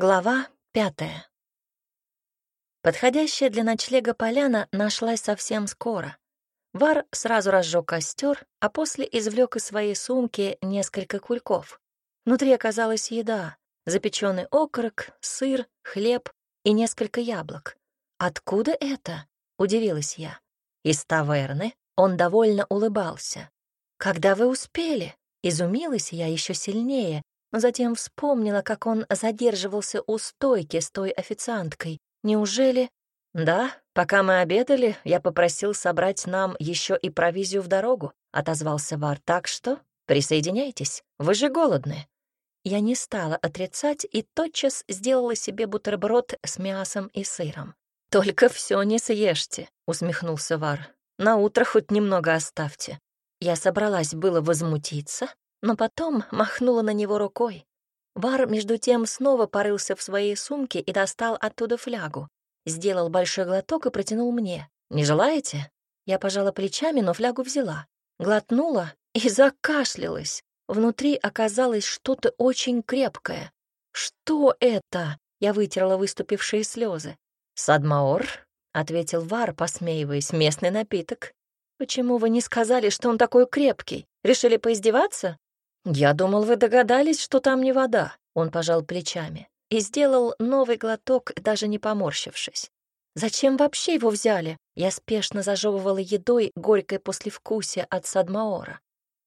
Глава пятая. Подходящая для ночлега поляна нашлась совсем скоро. Вар сразу разжег костер, а после извлек из своей сумки несколько кульков. Внутри оказалась еда — запеченный окорок, сыр, хлеб и несколько яблок. «Откуда это?» — удивилась я. «Из таверны». Он довольно улыбался. «Когда вы успели?» — изумилась я еще сильнее, но затем вспомнила, как он задерживался у стойки с той официанткой. Неужели... «Да, пока мы обедали, я попросил собрать нам еще и провизию в дорогу», — отозвался Вар. «Так что присоединяйтесь, вы же голодны». Я не стала отрицать и тотчас сделала себе бутерброд с мясом и сыром. «Только все не съешьте», — усмехнулся Вар. «На утро хоть немного оставьте». Я собралась было возмутиться, но потом махнула на него рукой. Вар, между тем, снова порылся в своей сумке и достал оттуда флягу. Сделал большой глоток и протянул мне. «Не желаете?» Я пожала плечами, но флягу взяла. Глотнула и закашлялась. Внутри оказалось что-то очень крепкое. «Что это?» — я вытерла выступившие слезы. «Садмаор», — ответил Вар, посмеиваясь, — «местный напиток». «Почему вы не сказали, что он такой крепкий? Решили поиздеваться?» «Я думал, вы догадались, что там не вода», — он пожал плечами и сделал новый глоток, даже не поморщившись. «Зачем вообще его взяли?» Я спешно зажевывала едой горькое послевкусие от Садмаора.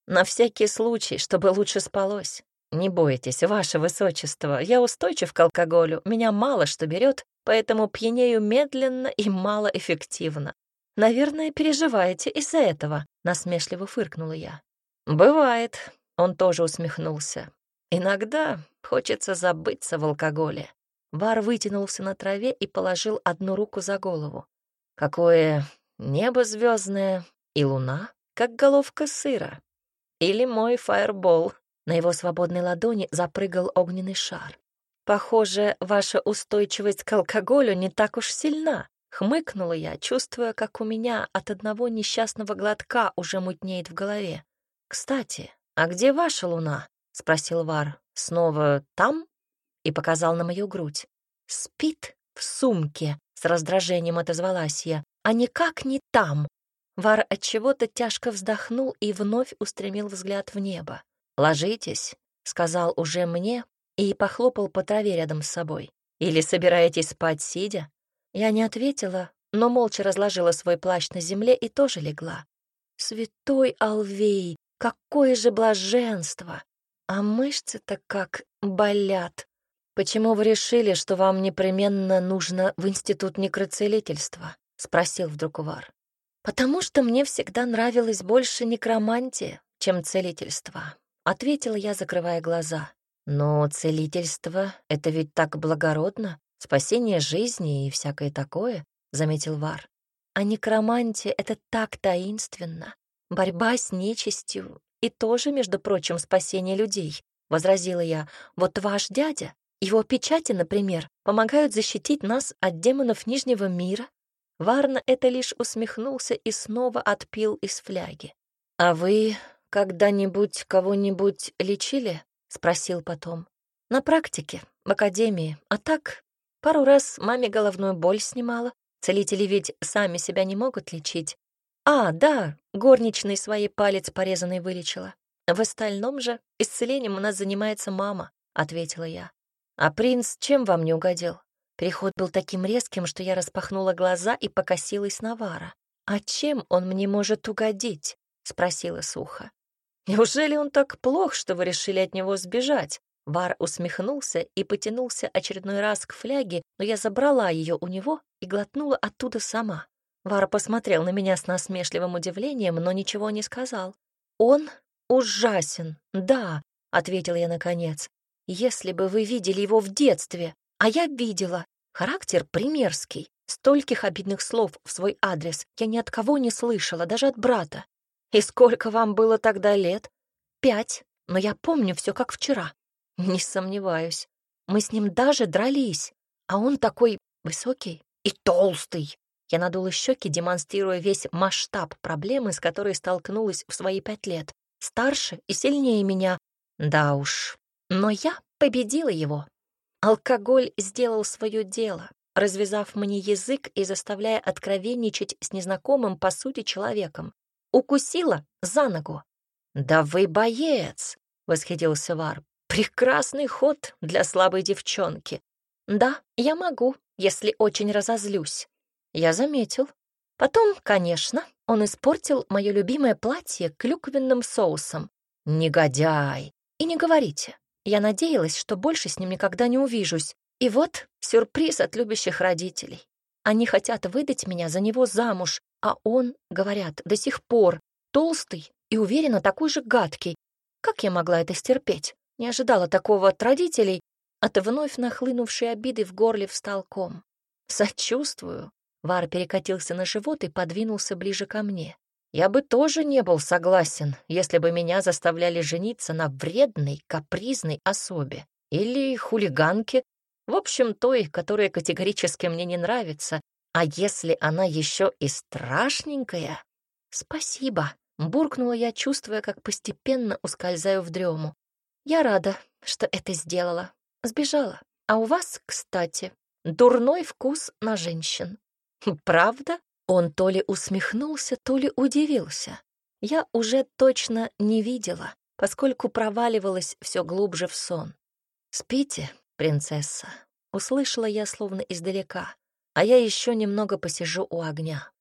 «На всякий случай, чтобы лучше спалось. Не бойтесь, ваше высочество, я устойчив к алкоголю, меня мало что берет, поэтому пьянею медленно и малоэффективно. Наверное, переживаете из-за этого», — насмешливо фыркнула я. «Бывает», он тоже усмехнулся. «Иногда хочется забыться в алкоголе». Бар вытянулся на траве и положил одну руку за голову. «Какое небо звездное и луна, как головка сыра. Или мой фаербол». На его свободной ладони запрыгал огненный шар. «Похоже, ваша устойчивость к алкоголю не так уж сильна», — хмыкнула я, чувствуя, как у меня от одного несчастного глотка уже мутнеет в голове. «Кстати, «А где ваша луна?» — спросил Вар. «Снова там?» И показал на мою грудь. «Спит в сумке», — с раздражением отозвалась я. «А никак не там». Вар отчего-то тяжко вздохнул и вновь устремил взгляд в небо. «Ложитесь», — сказал уже мне и похлопал по траве рядом с собой. «Или собираетесь спать сидя?» Я не ответила, но молча разложила свой плащ на земле и тоже легла. «Святой Алвей!» Какое же блаженство! А мышцы-то как болят. Почему вы решили, что вам непременно нужно в институт некроцелительства? Спросил вдруг Вар. Потому что мне всегда нравилось больше некромантия, чем целительство. Ответила я, закрывая глаза. Но целительство — это ведь так благородно, спасение жизни и всякое такое, заметил Вар. А некромантия — это так таинственно. Борьба с нечистью и тоже, между прочим, спасение людей, возразила я. Вот ваш дядя, его печати, например, помогают защитить нас от демонов Нижнего мира. Варна это лишь усмехнулся и снова отпил из фляги. А вы когда-нибудь кого-нибудь лечили? спросил потом. На практике, в академии. А так, пару раз маме головную боль снимала. Целители ведь сами себя не могут лечить. А, да, горничный своей палец порезанный вылечила. В остальном же исцелением у нас занимается мама, ответила я. А принц чем вам не угодил? Переход был таким резким, что я распахнула глаза и покосилась на Вара. «А чем он мне может угодить?» — спросила сухо. «Неужели он так плох, что вы решили от него сбежать?» Вар усмехнулся и потянулся очередной раз к фляге, но я забрала ее у него и глотнула оттуда сама. Вара посмотрел на меня с насмешливым удивлением, но ничего не сказал. «Он ужасен, да», — ответил я наконец. «Если бы вы видели его в детстве, а я видела, характер примерский, стольких обидных слов в свой адрес я ни от кого не слышала, даже от брата. И сколько вам было тогда лет? Пять, но я помню все как вчера. Не сомневаюсь. Мы с ним даже дрались, а он такой высокий и толстый. Я надула щеки, демонстрируя весь масштаб проблемы, с которой столкнулась в свои пять лет. Старше и сильнее меня. Да уж. Но я победила его. Алкоголь сделал свое дело, развязав мне язык и заставляя откровенничать с незнакомым, по сути, человеком. Укусила за ногу. «Да вы боец!» — восхитился Вар. «Прекрасный ход для слабой девчонки. Да, я могу, если очень разозлюсь. Я заметил. Потом, конечно, он испортил мое любимое платье клюквенным соусом. Негодяй! И не говорите. Я надеялась, что больше с ним никогда не увижусь. И вот сюрприз от любящих родителей. Они хотят выдать меня за него замуж, а он, говорят, до сих пор толстый и уверенно такой же гадкий. Как я могла это стерпеть? Не ожидала такого от родителей. От вновь нахлынувшей обиды в горле встал ком. Сочувствую. Вар перекатился на живот и подвинулся ближе ко мне. Я бы тоже не был согласен, если бы меня заставляли жениться на вредной, капризной особе или хулиганке, в общем, той, которая категорически мне не нравится, а если она еще и страшненькая? Спасибо, буркнула я, чувствуя, как постепенно ускользаю в дрему. Я рада, что это сделала. Сбежала. А у вас, кстати, дурной вкус на женщин. Правда? Он то ли усмехнулся, то ли удивился. Я уже точно не видела, поскольку проваливалась все глубже в сон. «Спите, принцесса», — услышала я словно издалека, а я еще немного посижу у огня.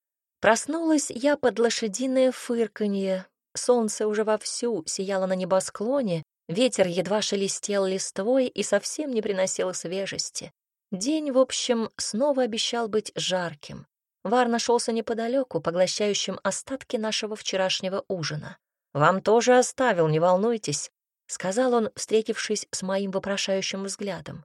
Проснулась я под лошадиное фырканье. Солнце уже вовсю сияло на небосклоне, ветер едва шелестел листвой и совсем не приносил свежести. День, в общем, снова обещал быть жарким. Вар нашелся неподалеку, поглощающим остатки нашего вчерашнего ужина. «Вам тоже оставил, не волнуйтесь», — сказал он, встретившись с моим вопрошающим взглядом.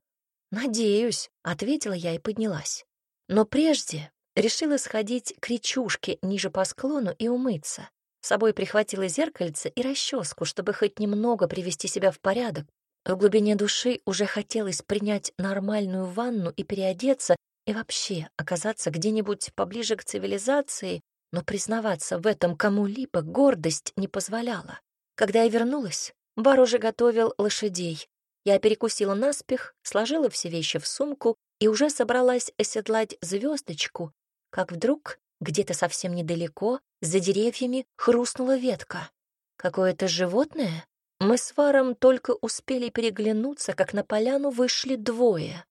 «Надеюсь», — ответила я и поднялась. Но прежде решила сходить к речушке ниже по склону и умыться. С собой прихватила зеркальце и расческу, чтобы хоть немного привести себя в порядок, в глубине души уже хотелось принять нормальную ванну и переодеться, и вообще оказаться где-нибудь поближе к цивилизации, но признаваться в этом кому-либо гордость не позволяла. Когда я вернулась, бар уже готовил лошадей. Я перекусила наспех, сложила все вещи в сумку и уже собралась оседлать звездочку, как вдруг где-то совсем недалеко, за деревьями, хрустнула ветка. Какое-то животное мы с Варом только успели переглянуться, как на поляну вышли двое.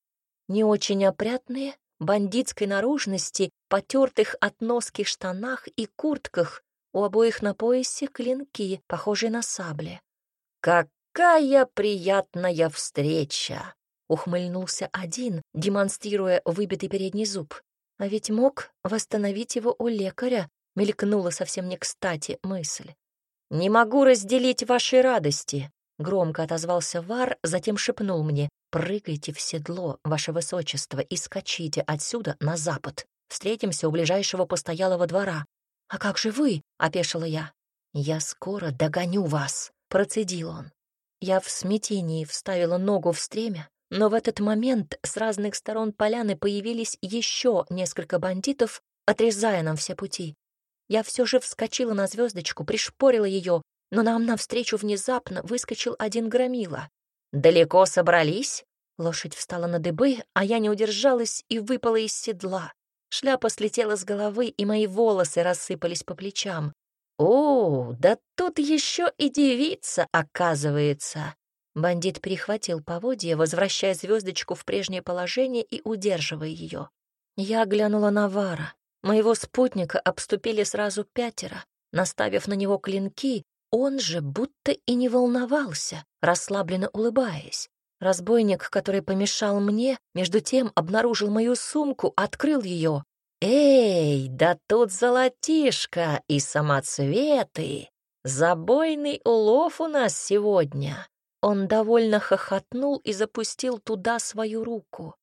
Не очень опрятные, бандитской наружности, потертых от носки штанах и куртках, у обоих на поясе клинки, похожие на сабли. «Какая приятная встреча!» — ухмыльнулся один, демонстрируя выбитый передний зуб. А ведь мог восстановить его у лекаря, мелькнула совсем не кстати мысль. «Не могу разделить вашей радости», — громко отозвался Вар, затем шепнул мне. «Прыгайте в седло, ваше высочество, и скачите отсюда на запад. Встретимся у ближайшего постоялого двора». «А как же вы?» — опешила я. «Я скоро догоню вас», — процедил он. Я в смятении вставила ногу в стремя, но в этот момент с разных сторон поляны появились еще несколько бандитов, отрезая нам все пути. Я все же вскочила на звездочку, пришпорила ее, но нам навстречу внезапно выскочил один громила. «Далеко собрались?» Лошадь встала на дыбы, а я не удержалась и выпала из седла. Шляпа слетела с головы, и мои волосы рассыпались по плечам. «О, да тут еще и девица, оказывается!» Бандит перехватил поводья, возвращая звездочку в прежнее положение и удерживая ее. Я глянула на Вара. Моего спутника обступили сразу пятеро. Наставив на него клинки, он же будто и не волновался, расслабленно улыбаясь. Разбойник, который помешал мне, между тем обнаружил мою сумку, открыл ее. «Эй, да тут золотишко и самоцветы! Забойный улов у нас сегодня!» Он довольно хохотнул и запустил туда свою руку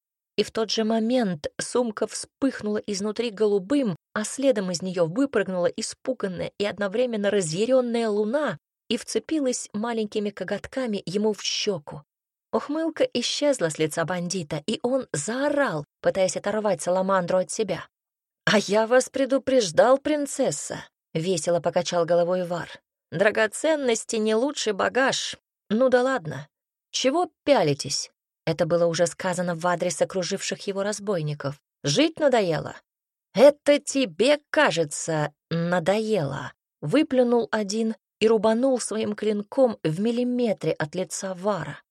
и в тот же момент сумка вспыхнула изнутри голубым, а следом из нее выпрыгнула испуганная и одновременно разъяренная луна и вцепилась маленькими коготками ему в щеку. Ухмылка исчезла с лица бандита, и он заорал, пытаясь оторвать Саламандру от себя. «А я вас предупреждал, принцесса!» — весело покачал головой Вар. «Драгоценности не лучший багаж. Ну да ладно. Чего пялитесь? Это было уже сказано в адрес окруживших его разбойников. «Жить надоело?» «Это тебе, кажется, надоело», — выплюнул один и рубанул своим клинком в миллиметре от лица Вара.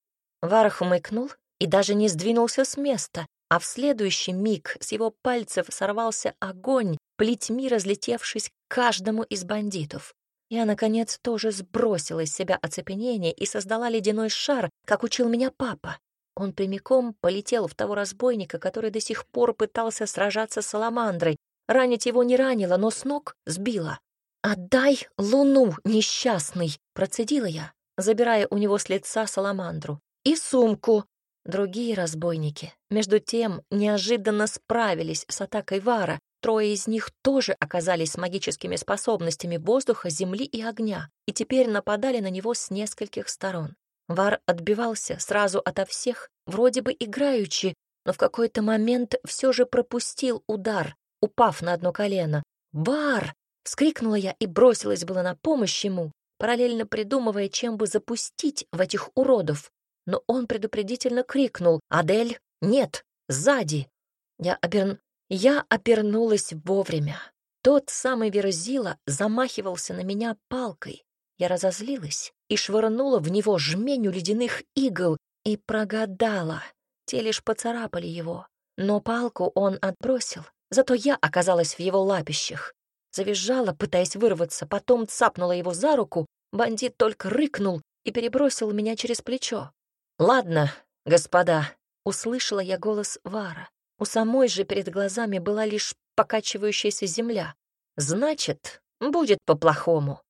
Вар хмыкнул и даже не сдвинулся с места, а в следующий миг с его пальцев сорвался огонь, плетьми разлетевшись к каждому из бандитов. Я, наконец, тоже сбросила из себя оцепенение и создала ледяной шар, как учил меня папа. Он прямиком полетел в того разбойника, который до сих пор пытался сражаться с саламандрой. Ранить его не ранило, но с ног сбило. «Отдай луну, несчастный!» — процедила я, забирая у него с лица саламандру. «И сумку!» Другие разбойники, между тем, неожиданно справились с атакой Вара. Трое из них тоже оказались с магическими способностями воздуха, земли и огня, и теперь нападали на него с нескольких сторон. Вар отбивался сразу ото всех, вроде бы играючи, но в какой-то момент все же пропустил удар, упав на одно колено. «Вар!» — вскрикнула я и бросилась было на помощь ему, параллельно придумывая, чем бы запустить в этих уродов. Но он предупредительно крикнул «Адель, нет, сзади!» Я, оберн... я опернулась вовремя. Тот самый Верзила замахивался на меня палкой. Я разозлилась и швырнула в него жменю ледяных игл и прогадала. Те лишь поцарапали его. Но палку он отбросил, зато я оказалась в его лапищах. Завизжала, пытаясь вырваться, потом цапнула его за руку, бандит только рыкнул и перебросил меня через плечо. «Ладно, господа», — услышала я голос Вара. У самой же перед глазами была лишь покачивающаяся земля. «Значит, будет по-плохому».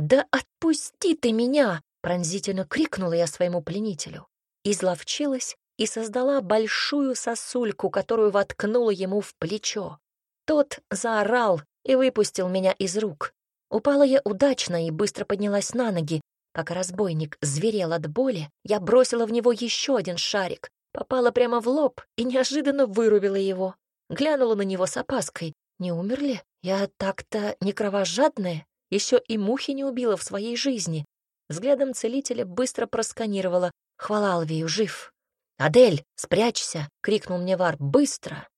«Да отпусти ты меня!» — пронзительно крикнула я своему пленителю. Изловчилась и создала большую сосульку, которую воткнула ему в плечо. Тот заорал и выпустил меня из рук. Упала я удачно и быстро поднялась на ноги. Пока разбойник зверел от боли, я бросила в него еще один шарик, попала прямо в лоб и неожиданно вырубила его. Глянула на него с опаской. Не умер ли? Я так-то не кровожадная? Еще и мухи не убила в своей жизни. Взглядом целителя быстро просканировала. Хвала Алвию, жив. «Адель, спрячься!» — крикнул мне Вар. «Быстро!»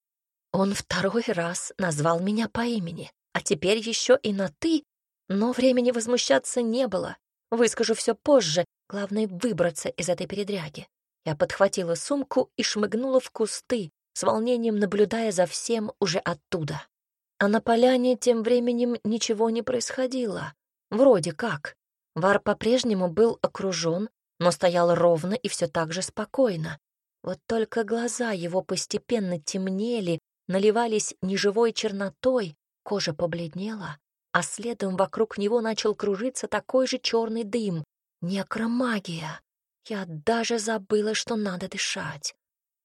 Он второй раз назвал меня по имени, а теперь еще и на «ты», но времени возмущаться не было. Выскажу все позже, главное — выбраться из этой передряги. Я подхватила сумку и шмыгнула в кусты, с волнением наблюдая за всем уже оттуда. А на поляне тем временем ничего не происходило. Вроде как. Вар по-прежнему был окружен, но стоял ровно и все так же спокойно. Вот только глаза его постепенно темнели, наливались неживой чернотой, кожа побледнела, а следом вокруг него начал кружиться такой же черный дым. Некромагия. Я даже забыла, что надо дышать.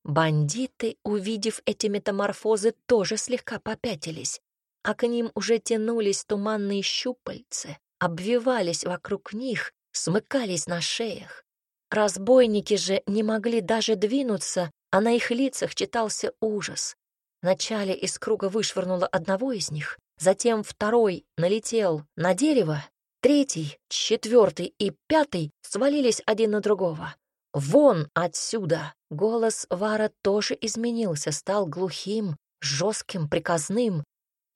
Бандиты, увидев эти метаморфозы, тоже слегка попятились а к ним уже тянулись туманные щупальцы, обвивались вокруг них, смыкались на шеях. Разбойники же не могли даже двинуться, а на их лицах читался ужас. Вначале из круга вышвырнуло одного из них, затем второй налетел на дерево, третий, четвертый и пятый свалились один на другого. «Вон отсюда!» Голос Вара тоже изменился, стал глухим, жестким, приказным,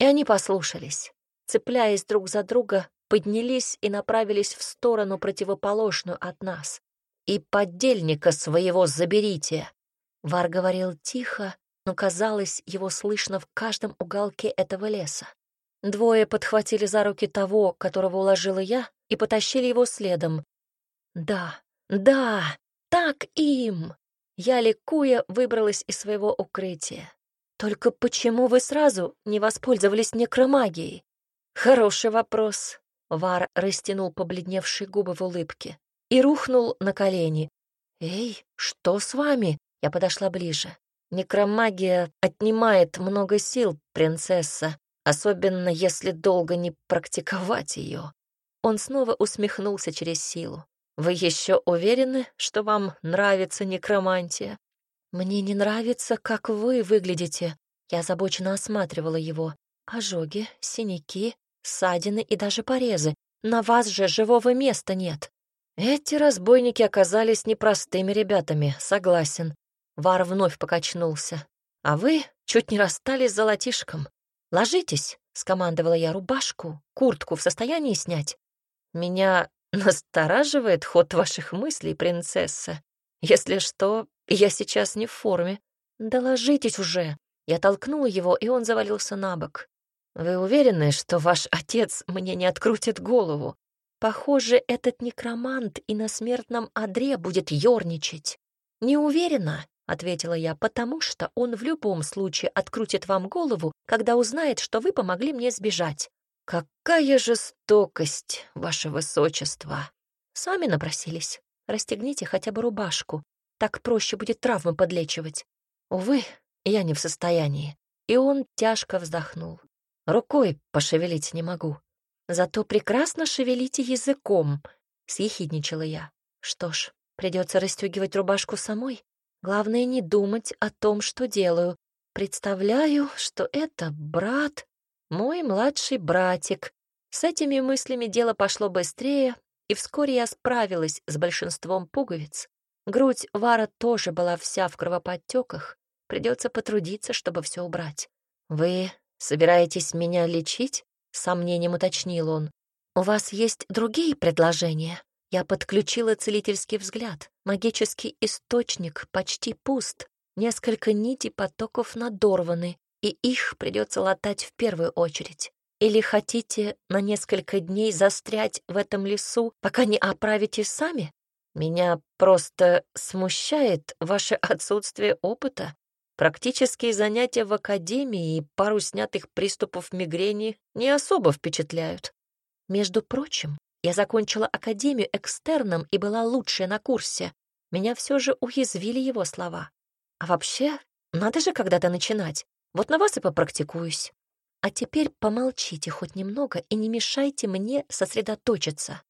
и они послушались. Цепляясь друг за друга, поднялись и направились в сторону, противоположную от нас. «И подельника своего заберите!» Вар говорил тихо, но, казалось, его слышно в каждом уголке этого леса. Двое подхватили за руки того, которого уложила я, и потащили его следом. «Да, да, так им!» Я, ликуя, выбралась из своего укрытия. Только почему вы сразу не воспользовались некромагией? Хороший вопрос. Вар растянул побледневшие губы в улыбке и рухнул на колени. «Эй, что с вами?» Я подошла ближе. «Некромагия отнимает много сил, принцесса, особенно если долго не практиковать ее». Он снова усмехнулся через силу. «Вы еще уверены, что вам нравится некромантия?» «Мне не нравится, как вы выглядите». Я озабоченно осматривала его. Ожоги, синяки, ссадины и даже порезы. На вас же живого места нет. Эти разбойники оказались непростыми ребятами, согласен. Вар вновь покачнулся. «А вы чуть не расстались с золотишком. Ложитесь!» — скомандовала я рубашку, куртку в состоянии снять. «Меня настораживает ход ваших мыслей, принцесса. Если что, я сейчас не в форме. Да ложитесь уже!» Я толкнула его, и он завалился на бок. «Вы уверены, что ваш отец мне не открутит голову? Похоже, этот некромант и на смертном одре будет ёрничать». «Не уверена», — ответила я, «потому что он в любом случае открутит вам голову, когда узнает, что вы помогли мне сбежать». «Какая жестокость, ваше высочество!» «Сами напросились. Расстегните хотя бы рубашку. Так проще будет травмы подлечивать. Увы, я не в состоянии». И он тяжко вздохнул. Рукой пошевелить не могу. Зато прекрасно шевелите языком, — съехидничала я. Что ж, придется расстегивать рубашку самой. Главное не думать о том, что делаю. Представляю, что это брат, мой младший братик. С этими мыслями дело пошло быстрее, и вскоре я справилась с большинством пуговиц. Грудь Вара тоже была вся в кровоподтеках. Придется потрудиться, чтобы все убрать. Вы «Собираетесь меня лечить?» — с сомнением уточнил он. «У вас есть другие предложения?» Я подключила целительский взгляд. Магический источник почти пуст. Несколько нитей потоков надорваны, и их придется латать в первую очередь. Или хотите на несколько дней застрять в этом лесу, пока не оправитесь сами? Меня просто смущает ваше отсутствие опыта. Практические занятия в академии и пару снятых приступов мигрени не особо впечатляют. Между прочим, я закончила академию экстерном и была лучшая на курсе. Меня все же уязвили его слова. А вообще, надо же когда-то начинать. Вот на вас и попрактикуюсь. А теперь помолчите хоть немного и не мешайте мне сосредоточиться.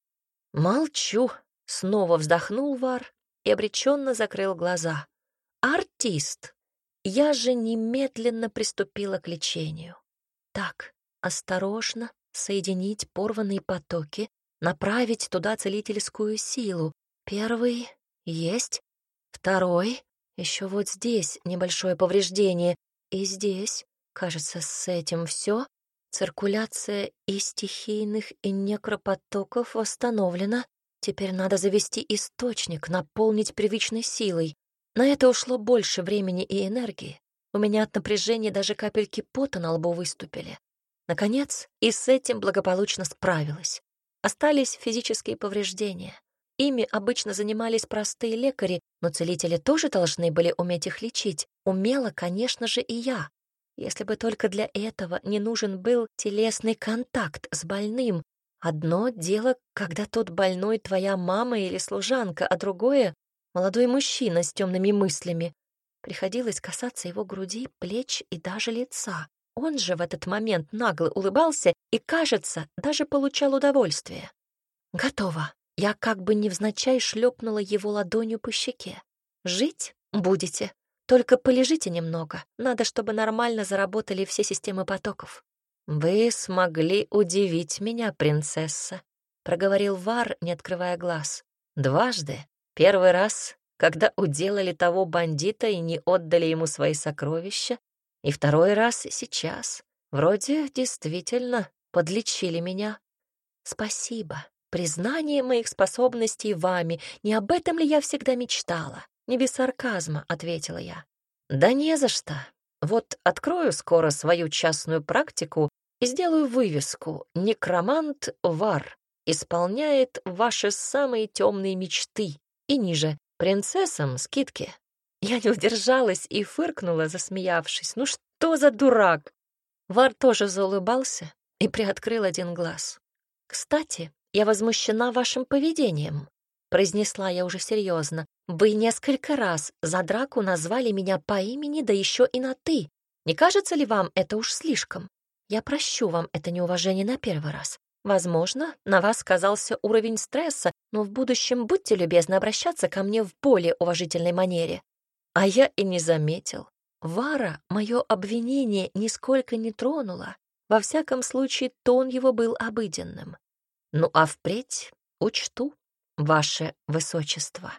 Молчу. Снова вздохнул Вар и обреченно закрыл глаза. Артист. Я же немедленно приступила к лечению. Так, осторожно соединить порванные потоки, направить туда целительскую силу. Первый — есть. Второй — еще вот здесь небольшое повреждение. И здесь, кажется, с этим все. Циркуляция и стихийных, и некропотоков восстановлена. Теперь надо завести источник, наполнить привычной силой. На это ушло больше времени и энергии. У меня от напряжения даже капельки пота на лбу выступили. Наконец, и с этим благополучно справилась. Остались физические повреждения. Ими обычно занимались простые лекари, но целители тоже должны были уметь их лечить. Умела, конечно же, и я. Если бы только для этого не нужен был телесный контакт с больным. Одно дело, когда тот больной твоя мама или служанка, а другое молодой мужчина с темными мыслями. Приходилось касаться его груди, плеч и даже лица. Он же в этот момент нагло улыбался и, кажется, даже получал удовольствие. «Готово». Я как бы невзначай шлепнула его ладонью по щеке. «Жить будете. Только полежите немного. Надо, чтобы нормально заработали все системы потоков». «Вы смогли удивить меня, принцесса», — проговорил Вар, не открывая глаз. «Дважды. Первый раз, когда уделали того бандита и не отдали ему свои сокровища, и второй раз сейчас. Вроде действительно подлечили меня. Спасибо. Признание моих способностей вами. Не об этом ли я всегда мечтала? Не без сарказма, ответила я. Да не за что. Вот открою скоро свою частную практику и сделаю вывеску «Некромант Вар» исполняет ваши самые темные мечты и ниже «Принцессам скидки». Я не удержалась и фыркнула, засмеявшись. «Ну что за дурак?» Вар тоже заулыбался и приоткрыл один глаз. «Кстати, я возмущена вашим поведением», — произнесла я уже серьезно. «Вы несколько раз за драку назвали меня по имени, да еще и на «ты». Не кажется ли вам это уж слишком? Я прощу вам это неуважение на первый раз. Возможно, на вас сказался уровень стресса, но в будущем будьте любезны обращаться ко мне в более уважительной манере. А я и не заметил. Вара мое обвинение нисколько не тронула. Во всяком случае, тон его был обыденным. Ну а впредь учту, ваше высочество.